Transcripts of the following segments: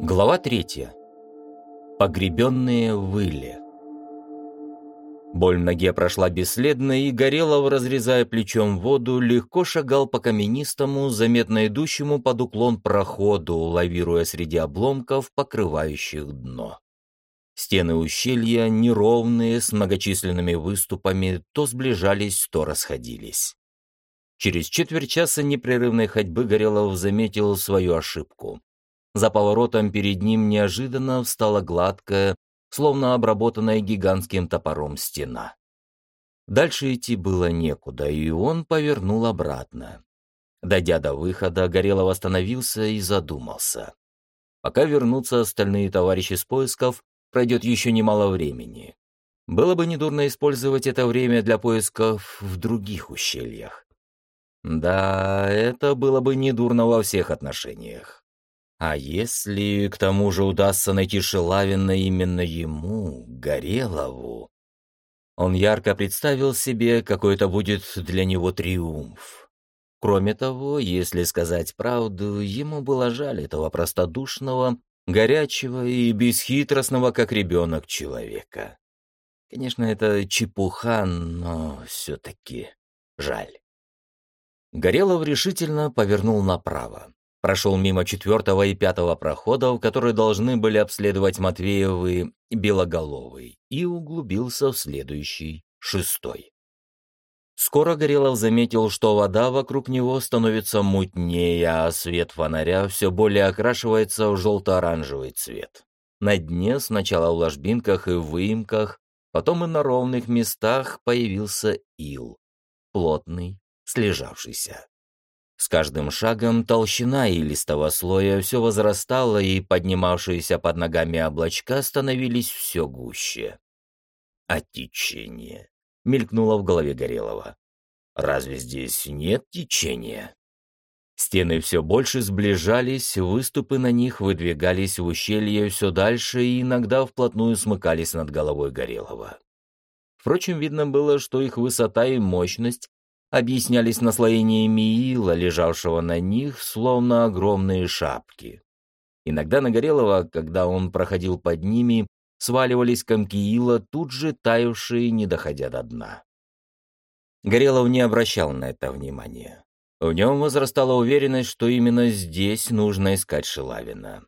Глава третья. Погребенные в иле. Боль в ноге прошла бесследно, и Горелов, разрезая плечом воду, легко шагал по каменистому, заметно идущему под уклон проходу, лавируя среди обломков, покрывающих дно. Стены ущелья, неровные, с многочисленными выступами, то сближались, то расходились. Через четверть часа непрерывной ходьбы Горелов заметил свою ошибку. За поворотом перед ним неожиданно встала гладкая, словно обработанная гигантским топором стена. Дальше идти было некуда, и он повернул обратно. Дойдя до выхода, Горелов остановился и задумался. Пока вернутся остальные товарищи с поисков, пройдет еще немало времени. Было бы недурно использовать это время для поисков в других ущельях. Да, это было бы недурно во всех отношениях. А если к тому же удастся найти Шелавина именно ему, Горелову? Он ярко представил себе, какой это будет для него триумф. Кроме того, если сказать правду, ему было жаль этого простодушного, горячего и бесхитростного, как ребенок, человека. Конечно, это чепуха, но все-таки жаль. Горелов решительно повернул направо. Прошел мимо четвертого и пятого проходов, которые должны были обследовать Матвеевы и Белоголовый, и углубился в следующий, шестой. Скоро Горелов заметил, что вода вокруг него становится мутнее, а свет фонаря все более окрашивается в желто-оранжевый цвет. На дне сначала в ложбинках и выемках, потом и на ровных местах появился ил, плотный, слежавшийся. С каждым шагом толщина и слоя все возрастала, и поднимавшиеся под ногами облачка становились все гуще. «А течение?» — мелькнуло в голове Горелого. «Разве здесь нет течения?» Стены все больше сближались, выступы на них выдвигались в ущелье все дальше и иногда вплотную смыкались над головой Горелого. Впрочем, видно было, что их высота и мощность объяснялись наслоениями ила, лежавшего на них, словно огромные шапки. Иногда на Горелого, когда он проходил под ними, сваливались комки ила, тут же таявшие, не доходя до дна. Горелов не обращал на это внимания. В нем возрастала уверенность, что именно здесь нужно искать Шилавина.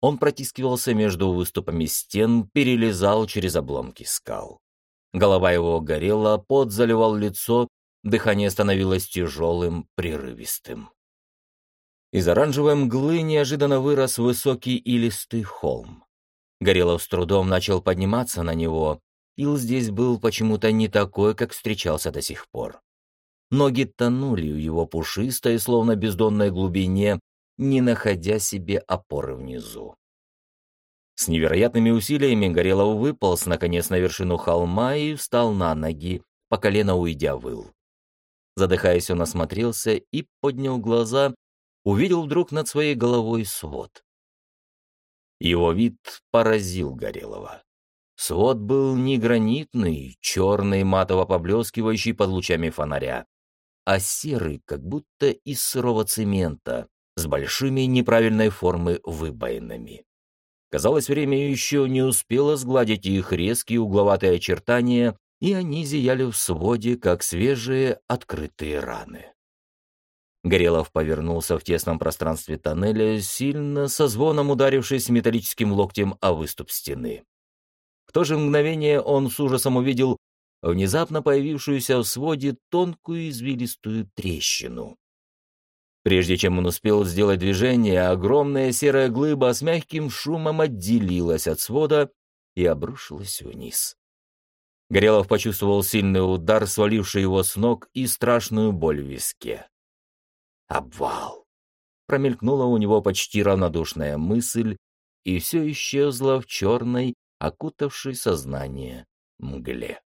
Он протискивался между выступами стен, перелезал через обломки скал. Голова его горела, пот заливал лицо, Дыхание становилось тяжелым, прерывистым. Из оранжевой мглы неожиданно вырос высокий илистый холм. Горелов с трудом начал подниматься на него. Ил здесь был почему-то не такой, как встречался до сих пор. Ноги тонули в его пушистой, словно бездонной глубине, не находя себе опоры внизу. С невероятными усилиями Горелов выполз, наконец, на вершину холма и встал на ноги, по колено уйдя выл. Задыхаясь, он осмотрелся и поднял глаза, увидел вдруг над своей головой свод. Его вид поразил Горелого. Свод был не гранитный, черный, матово поблескивающий под лучами фонаря, а серый, как будто из сырого цемента, с большими неправильной формы выбоинами. Казалось, время еще не успело сгладить их резкие угловатые очертания, и они зияли в своде, как свежие открытые раны. Горелов повернулся в тесном пространстве тоннеля, сильно со звоном ударившись металлическим локтем о выступ стены. В то же мгновение он с ужасом увидел внезапно появившуюся в своде тонкую извилистую трещину. Прежде чем он успел сделать движение, огромная серая глыба с мягким шумом отделилась от свода и обрушилась вниз. Горелов почувствовал сильный удар, сваливший его с ног, и страшную боль в виске. «Обвал!» Промелькнула у него почти равнодушная мысль, и все исчезло в черной, окутавшей сознание мгле.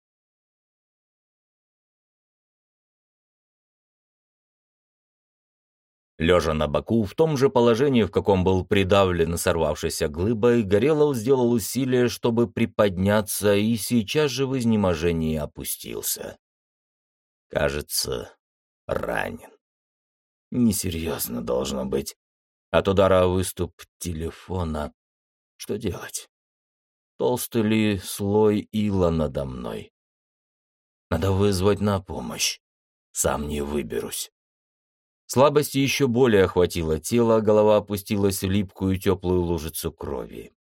Лежа на боку, в том же положении, в каком был придавлен сорвавшейся глыбой, Горелов сделал усилие, чтобы приподняться, и сейчас же в изнеможении опустился. Кажется, ранен. Несерьезно должно быть. От удара выступ телефона. Что делать? Толстый ли слой ила надо мной? Надо вызвать на помощь. Сам не выберусь. Слабость еще более охватила тело, голова опустилась в липкую теплую лужицу крови.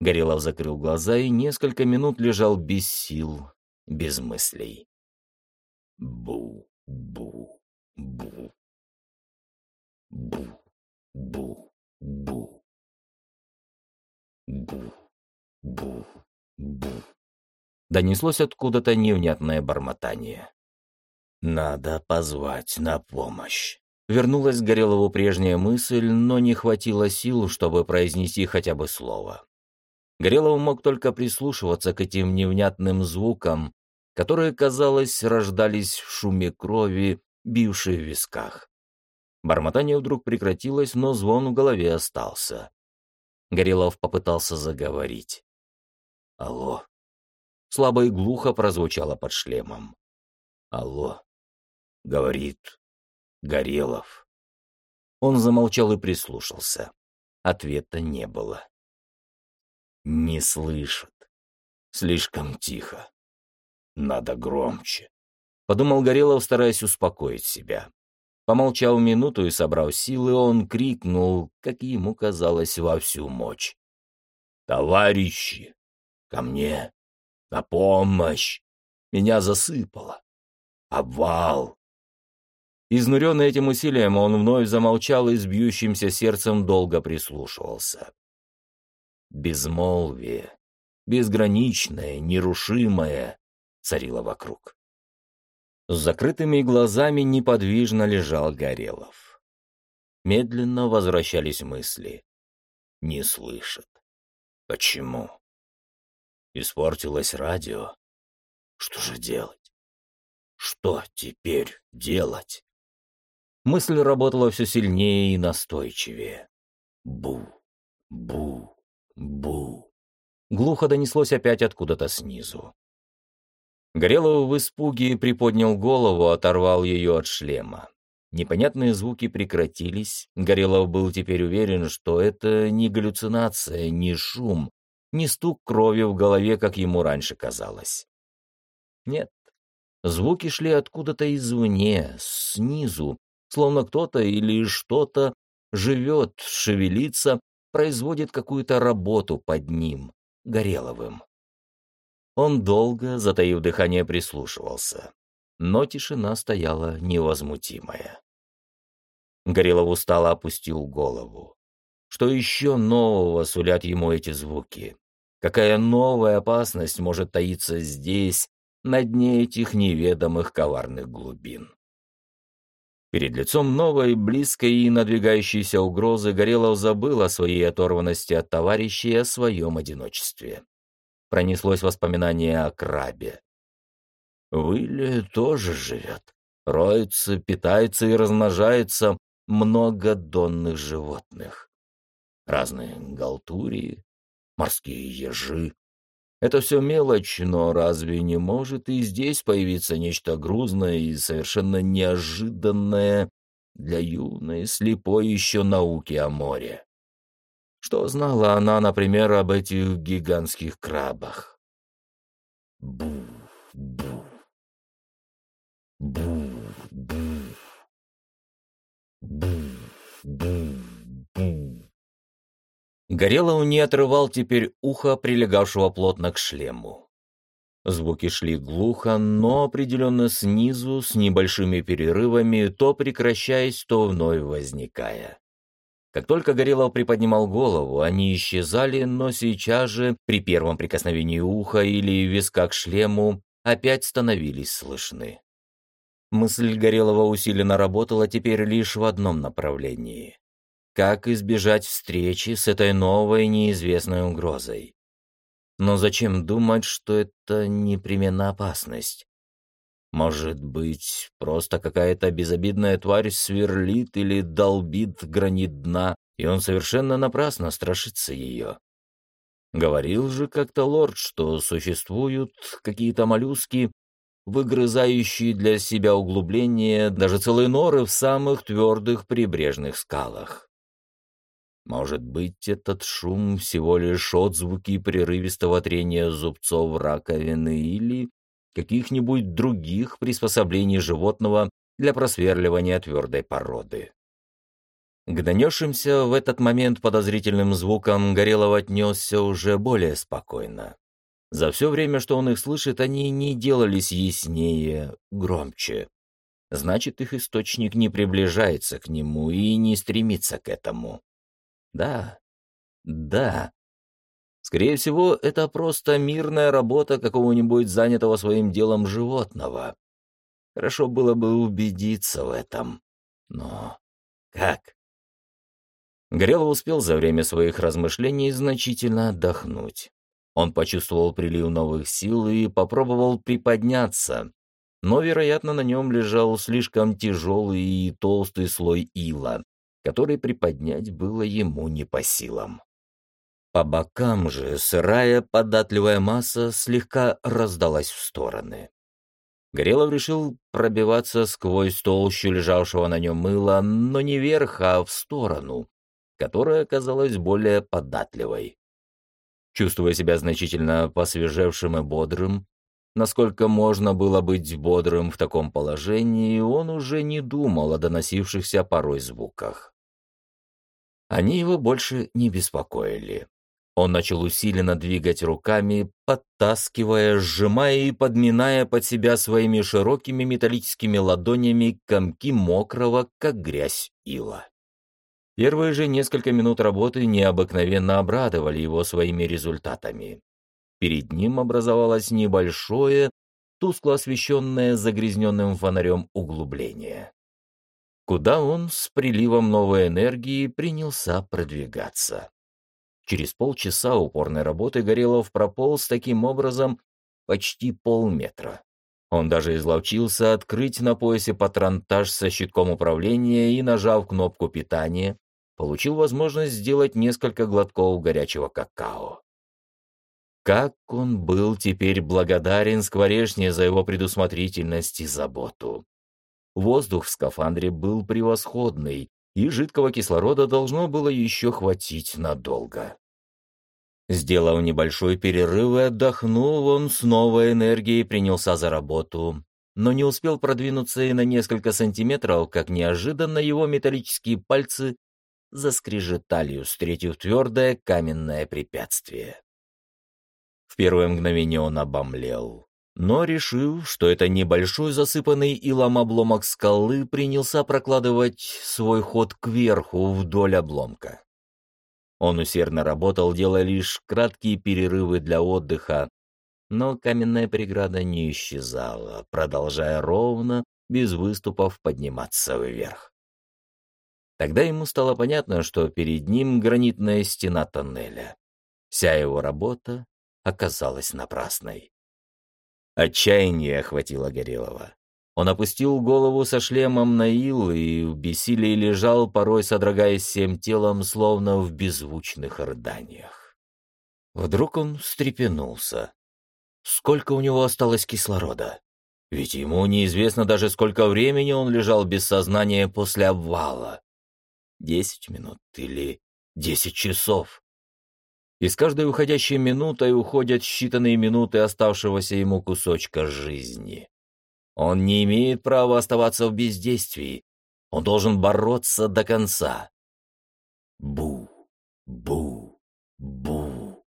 Горелов закрыл глаза и несколько минут лежал без сил, без мыслей. Бу, бу, бу. Бу, бу, бу. Бу, бу, бу. Донеслось откуда-то невнятное бормотание. «Надо позвать на помощь». Вернулась к Горелову прежняя мысль, но не хватило сил, чтобы произнести хотя бы слово. Горелов мог только прислушиваться к этим невнятным звукам, которые, казалось, рождались в шуме крови, бившей в висках. Бормотание вдруг прекратилось, но звон в голове остался. Горелов попытался заговорить. «Алло». Слабо и глухо прозвучало под шлемом. «Алло», — говорит Горелов. Он замолчал и прислушался. Ответа не было. Не слышат. Слишком тихо. Надо громче. Подумал Горелов, стараясь успокоить себя. Помолчав минуту и собрав силы, он крикнул, как ему казалось, во всю мощь. «Товарищи! Ко мне! На помощь! Меня засыпало! Обвал! Изнуренный этим усилием, он вновь замолчал и с бьющимся сердцем долго прислушивался. Безмолвие, безграничное, нерушимое, царило вокруг. С закрытыми глазами неподвижно лежал Горелов. Медленно возвращались мысли. Не слышат. Почему? Испортилось радио. Что же делать? Что теперь делать? Мысль работала все сильнее и настойчивее. Бу, бу, бу. Глухо донеслось опять откуда-то снизу. Горелов в испуге приподнял голову, оторвал ее от шлема. Непонятные звуки прекратились. Горелов был теперь уверен, что это не галлюцинация, не шум, не стук крови в голове, как ему раньше казалось. Нет, звуки шли откуда-то извне, снизу, словно кто-то или что-то живет, шевелится, производит какую-то работу под ним, Гореловым. Он долго, затаив дыхание, прислушивался, но тишина стояла невозмутимая. Горелов устало опустил голову. Что еще нового сулят ему эти звуки? Какая новая опасность может таиться здесь, на дне этих неведомых коварных глубин? Перед лицом новой, близкой и надвигающейся угрозы Горелов забыл о своей оторванности от товарищей и о своем одиночестве. Пронеслось воспоминание о крабе. В Иле тоже живет. Роется, питается и размножается много донных животных. Разные галтурии, морские ежи, это все мелочь, но разве не может и здесь появиться нечто грузное и совершенно неожиданное для юной, слепой еще науки о море? Что знала она, например, об этих гигантских крабах? Бу, бу. Бу, бу. Бу, бу. Горелов не отрывал теперь ухо, прилегавшего плотно к шлему. Звуки шли глухо, но определенно снизу, с небольшими перерывами, то прекращаясь, то вновь возникая. Как только Горелов приподнимал голову, они исчезали, но сейчас же, при первом прикосновении уха или виска к шлему, опять становились слышны. Мысль Горелова усиленно работала теперь лишь в одном направлении как избежать встречи с этой новой неизвестной угрозой. Но зачем думать, что это непременно опасность? Может быть, просто какая-то безобидная тварь сверлит или долбит гранит дна, и он совершенно напрасно страшится ее. Говорил же как-то лорд, что существуют какие-то моллюски, выгрызающие для себя углубления, даже целые норы в самых твердых прибрежных скалах. Может быть, этот шум всего лишь отзвуки прерывистого трения зубцов раковины или каких-нибудь других приспособлений животного для просверливания твердой породы. К в этот момент подозрительным звукам Горелов отнесся уже более спокойно. За все время, что он их слышит, они не делались яснее, громче. Значит, их источник не приближается к нему и не стремится к этому. Да, да. Скорее всего, это просто мирная работа какого-нибудь занятого своим делом животного. Хорошо было бы убедиться в этом. Но как? Горелов успел за время своих размышлений значительно отдохнуть. Он почувствовал прилив новых сил и попробовал приподняться, но, вероятно, на нем лежал слишком тяжелый и толстый слой ила, который приподнять было ему не по силам. По бокам же сырая податливая масса слегка раздалась в стороны. Горелов решил пробиваться сквозь толщу лежавшего на нем мыла, но не вверх, а в сторону, которая оказалась более податливой. Чувствуя себя значительно посвежевшим и бодрым, насколько можно было быть бодрым в таком положении, он уже не думал о доносившихся порой звуках. Они его больше не беспокоили. Он начал усиленно двигать руками, подтаскивая, сжимая и подминая под себя своими широкими металлическими ладонями комки мокрого, как грязь ила. Первые же несколько минут работы необыкновенно обрадовали его своими результатами. Перед ним образовалось небольшое, тускло освещенное загрязненным фонарем углубление, куда он с приливом новой энергии принялся продвигаться. Через полчаса упорной работы Горелов прополз таким образом почти полметра. Он даже изловчился открыть на поясе патронтаж со щитком управления и, нажав кнопку питания, получил возможность сделать несколько глотков горячего какао. Как он был теперь благодарен Скворешне за его предусмотрительность и заботу. Воздух в скафандре был превосходный, и жидкого кислорода должно было еще хватить надолго. Сделав небольшой перерыв и отдохнув, он с новой энергией принялся за работу, но не успел продвинуться и на несколько сантиметров, как неожиданно его металлические пальцы заскрежетали, встретив твердое каменное препятствие. В первое мгновение он обомлел но, решив, что это небольшой засыпанный илом обломок скалы, принялся прокладывать свой ход кверху вдоль обломка. Он усердно работал, делая лишь краткие перерывы для отдыха, но каменная преграда не исчезала, продолжая ровно, без выступов подниматься вверх. Тогда ему стало понятно, что перед ним гранитная стена тоннеля. Вся его работа оказалась напрасной. Отчаяние охватило Горелого. Он опустил голову со шлемом на ил и в бессилии лежал, порой содрогаясь всем телом, словно в беззвучных рыданиях. Вдруг он встрепенулся. Сколько у него осталось кислорода? Ведь ему неизвестно даже, сколько времени он лежал без сознания после обвала. Десять минут или десять часов и с каждой уходящей минутой уходят считанные минуты оставшегося ему кусочка жизни. Он не имеет права оставаться в бездействии. Он должен бороться до конца. Бу, бу, бу.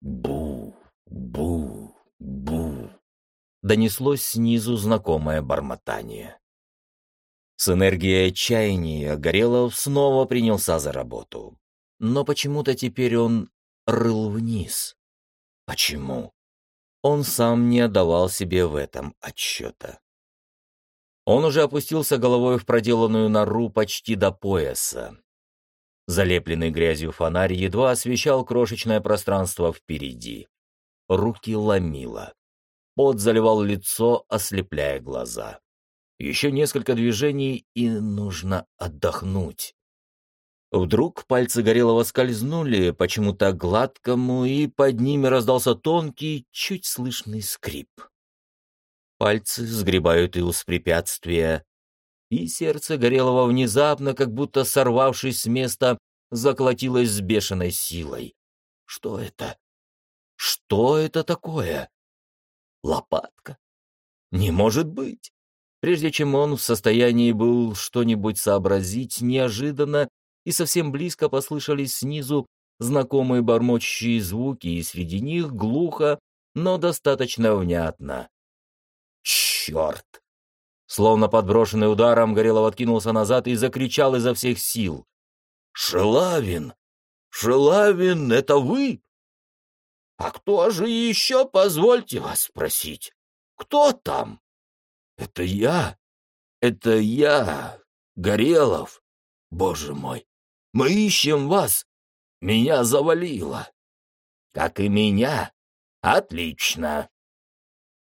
Бу, бу, бу. Донеслось снизу знакомое бормотание. С энергией отчаяния Горелов снова принялся за работу но почему-то теперь он рыл вниз. Почему? Он сам не отдавал себе в этом отчета. Он уже опустился головой в проделанную нору почти до пояса. Залепленный грязью фонарь едва освещал крошечное пространство впереди. Руки ломило. Пот заливал лицо, ослепляя глаза. Еще несколько движений, и нужно отдохнуть. Вдруг пальцы Горелого скользнули почему-то гладкому, и под ними раздался тонкий, чуть слышный скрип. Пальцы сгребают ил с препятствия, и сердце Горелого внезапно, как будто сорвавшись с места, заколотилось с бешеной силой. Что это? Что это такое? Лопатка? Не может быть! Прежде чем он в состоянии был что-нибудь сообразить, неожиданно и совсем близко послышались снизу знакомые бормочущие звуки, и среди них глухо, но достаточно внятно. «Черт!» Словно подброшенный ударом, Горелов откинулся назад и закричал изо всех сил. «Шелавин! Шелавин, это вы?» «А кто же еще, позвольте вас спросить? Кто там?» «Это я! Это я, Горелов! Боже мой! Мы ищем вас! Меня завалило!» «Как и меня! Отлично!»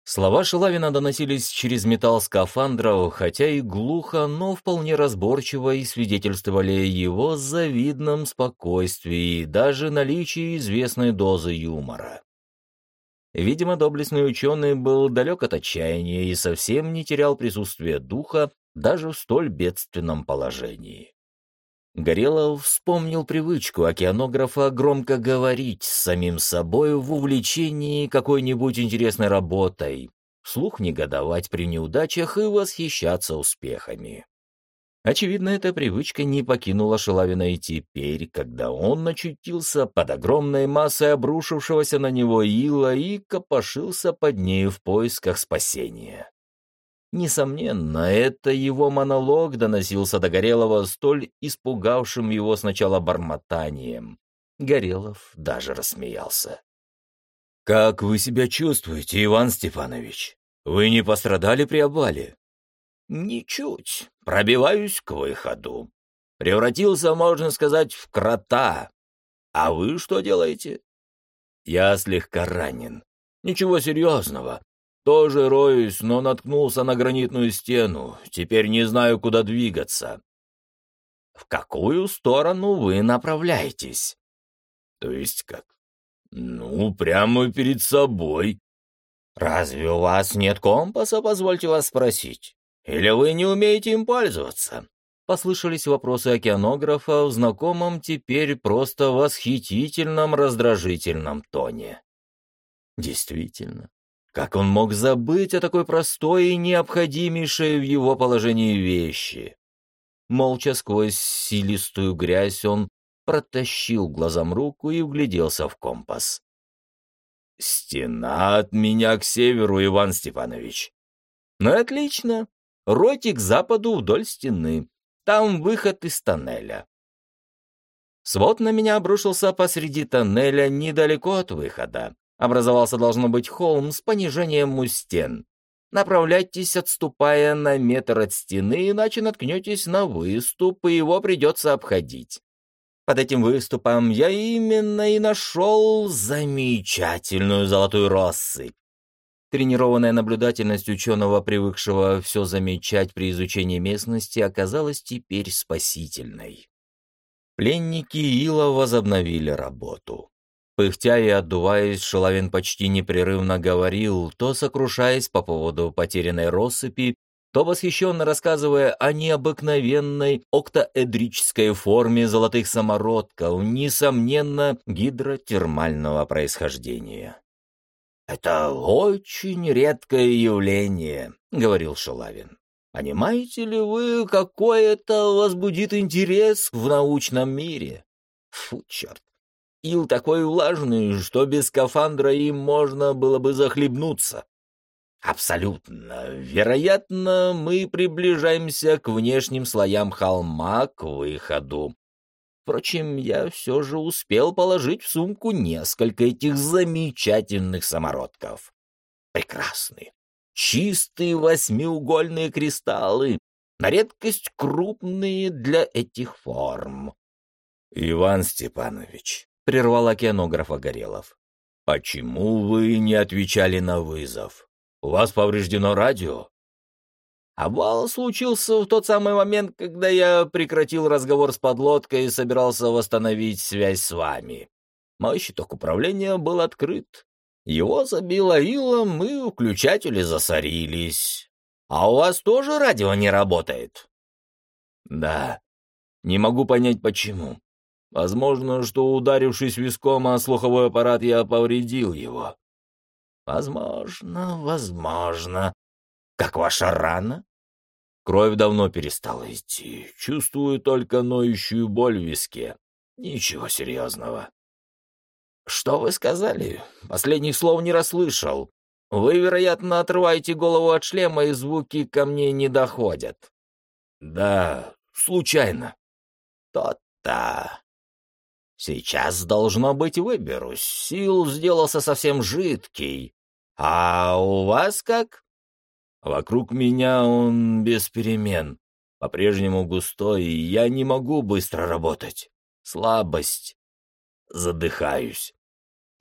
Слова Шелавина доносились через металл скафандров, хотя и глухо, но вполне разборчиво и свидетельствовали его завидном спокойствии и даже наличии известной дозы юмора. Видимо, доблестный ученый был далек от отчаяния и совсем не терял присутствие духа даже в столь бедственном положении. Горелов вспомнил привычку океанографа громко говорить с самим собой в увлечении какой-нибудь интересной работой, вслух негодовать при неудачах и восхищаться успехами. Очевидно, эта привычка не покинула Шелавина и теперь, когда он очутился под огромной массой обрушившегося на него ила и копошился под ней в поисках спасения. Несомненно, это его монолог доносился до Горелого столь испугавшим его сначала бормотанием. Горелов даже рассмеялся. «Как вы себя чувствуете, Иван Степанович? Вы не пострадали при обвале?» «Ничуть. Пробиваюсь к выходу. Превратился, можно сказать, в крота. А вы что делаете?» «Я слегка ранен. Ничего серьезного. Тоже роюсь, но наткнулся на гранитную стену. Теперь не знаю, куда двигаться. В какую сторону вы направляетесь? То есть как? Ну, прямо перед собой. Разве у вас нет компаса, позвольте вас спросить? Или вы не умеете им пользоваться? Послышались вопросы океанографа в знакомом теперь просто восхитительном раздражительном тоне. Действительно, как он мог забыть о такой простой и необходимейшей в его положении вещи? Молча сквозь силистую грязь он протащил глазом руку и угляделся в компас. «Стена от меня к северу, Иван Степанович». «Ну, отлично. Ройте к западу вдоль стены. Там выход из тоннеля». Свод на меня обрушился посреди тоннеля недалеко от выхода. Образовался, должно быть, холм с понижением у стен. Направляйтесь, отступая на метр от стены, иначе наткнетесь на выступ, и его придется обходить. Под этим выступом я именно и нашел замечательную золотую россыпь. Тренированная наблюдательность ученого, привыкшего все замечать при изучении местности, оказалась теперь спасительной. Пленники Ила возобновили работу. Пыхтя и отдуваясь, Шеловин почти непрерывно говорил, то сокрушаясь по поводу потерянной россыпи, то восхищенно рассказывая о необыкновенной октаэдрической форме золотых самородков, несомненно, гидротермального происхождения. «Это очень редкое явление», — говорил Шелавин. «Понимаете ли вы, какой это возбудит интерес в научном мире? Фу, черт! Ил такой влажный, что без скафандра им можно было бы захлебнуться. Абсолютно. Вероятно, мы приближаемся к внешним слоям холма, к выходу. Впрочем, я все же успел положить в сумку несколько этих замечательных самородков. Прекрасные, чистые восьмиугольные кристаллы, на редкость крупные для этих форм. Иван Степанович, прервал океанографа Горелов. «Почему вы не отвечали на вызов? У вас повреждено радио?» Обвал случился в тот самый момент, когда я прекратил разговор с подлодкой и собирался восстановить связь с вами. Мой щиток управления был открыт. Его забило илом, и включатели засорились. А у вас тоже радио не работает? Да, не могу понять почему. Возможно, что ударившись виском о слуховой аппарат, я повредил его. Возможно, возможно. Как ваша рана? Кровь давно перестала идти. Чувствую только ноющую боль в виске. Ничего серьезного. Что вы сказали? Последних слов не расслышал. Вы, вероятно, отрываете голову от шлема, и звуки ко мне не доходят. Да, случайно. То-то. Сейчас, должно быть, выберусь. Сил сделался совсем жидкий. А у вас как? Вокруг меня он без перемен. По-прежнему густой, и я не могу быстро работать. Слабость. Задыхаюсь.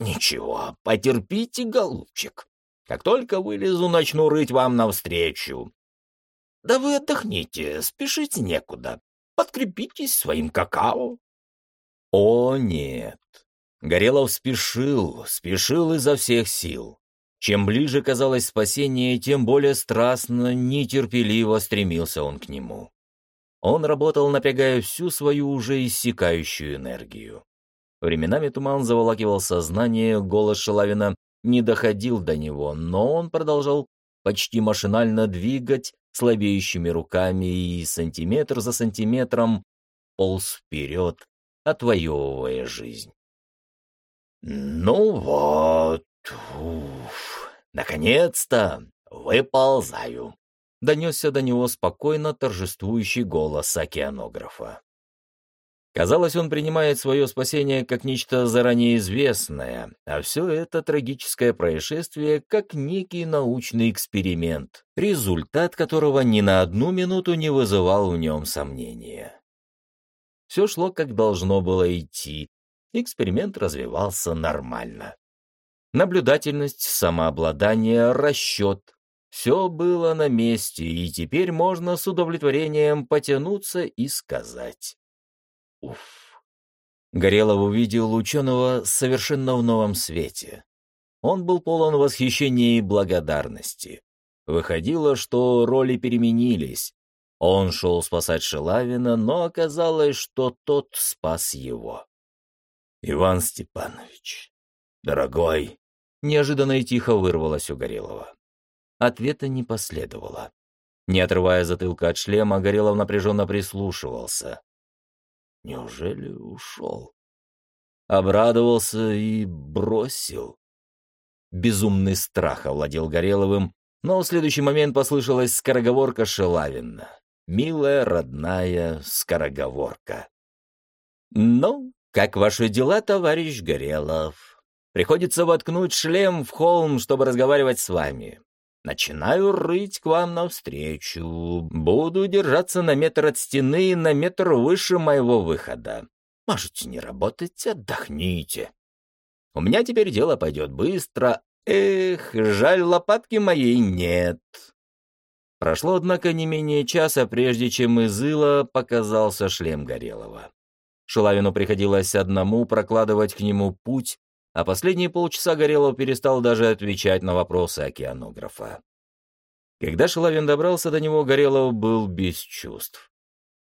Ничего, потерпите, голубчик. Как только вылезу, начну рыть вам навстречу. Да вы отдохните, спешить некуда. Подкрепитесь своим какао. О, нет. Горелов спешил, спешил изо всех сил. Чем ближе казалось спасение, тем более страстно, нетерпеливо стремился он к нему. Он работал, напрягая всю свою уже иссякающую энергию. Временами туман заволакивал сознание, голос Шалавина не доходил до него, но он продолжал почти машинально двигать слабеющими руками и сантиметр за сантиметром полз вперед, отвоевывая жизнь. «Ну вот, уф, наконец-то выползаю!» — донесся до него спокойно торжествующий голос океанографа. Казалось, он принимает свое спасение как нечто заранее известное, а все это трагическое происшествие как некий научный эксперимент, результат которого ни на одну минуту не вызывал в нем сомнения. Все шло, как должно было идти. Эксперимент развивался нормально. Наблюдательность, самообладание, расчет — все было на месте, и теперь можно с удовлетворением потянуться и сказать. Уф. Горелов увидел ученого совершенно в новом свете. Он был полон восхищения и благодарности. Выходило, что роли переменились, он шел спасать Шелавина, но оказалось, что тот спас его. «Иван Степанович, дорогой!» Неожиданно и тихо вырвалось у Горелого. Ответа не последовало. Не отрывая затылка от шлема, Горелов напряженно прислушивался. Неужели ушел? Обрадовался и бросил. Безумный страх овладел Гореловым, но в следующий момент послышалась скороговорка Шелавина милая родная скороговорка. «Ну, как ваши дела, товарищ Горелов? Приходится воткнуть шлем в холм, чтобы разговаривать с вами. Начинаю рыть к вам навстречу. Буду держаться на метр от стены и на метр выше моего выхода. Можете не работать, отдохните. У меня теперь дело пойдет быстро. Эх, жаль, лопатки моей нет. Прошло, однако, не менее часа, прежде чем из ила показался шлем Горелого. Шелавину приходилось одному прокладывать к нему путь, а последние полчаса Горелов перестал даже отвечать на вопросы океанографа. Когда Шелавин добрался до него, Горелов был без чувств.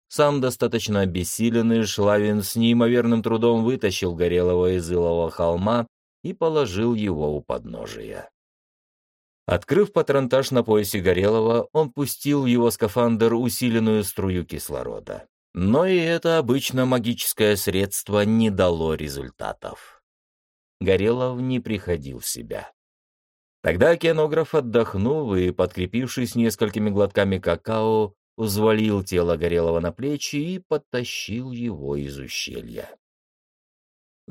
Сам достаточно обессиленный, Шлавин с неимоверным трудом вытащил Горелого из илового холма и положил его у подножия. Открыв патронтаж на поясе Горелого, он пустил в его скафандр усиленную струю кислорода. Но и это обычно магическое средство не дало результатов. Горелов не приходил в себя. Тогда океанограф, отдохнув и подкрепившись несколькими глотками какао, взвалил тело Горелого на плечи и подтащил его из ущелья.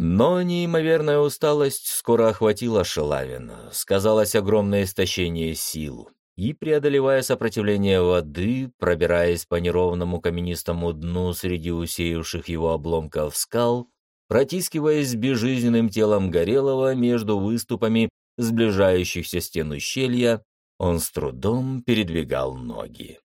Но неимоверная усталость скоро охватила Шелавина, сказалось огромное истощение сил, и, преодолевая сопротивление воды, пробираясь по неровному каменистому дну среди усеявших его обломков скал, протискиваясь безжизненным телом Горелого между выступами сближающихся стен ущелья, он с трудом передвигал ноги.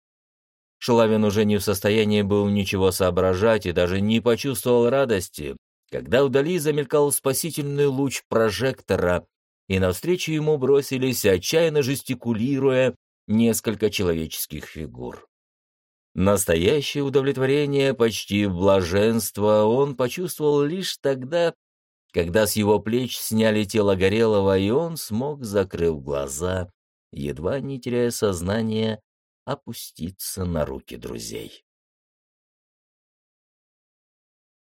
Шелавин уже не в состоянии был ничего соображать и даже не почувствовал радости, когда вдали замелькал спасительный луч прожектора, и навстречу ему бросились, отчаянно жестикулируя, несколько человеческих фигур. Настоящее удовлетворение, почти блаженство он почувствовал лишь тогда, когда с его плеч сняли тело Горелого, и он смог, закрыв глаза, едва не теряя сознание, опуститься на руки друзей.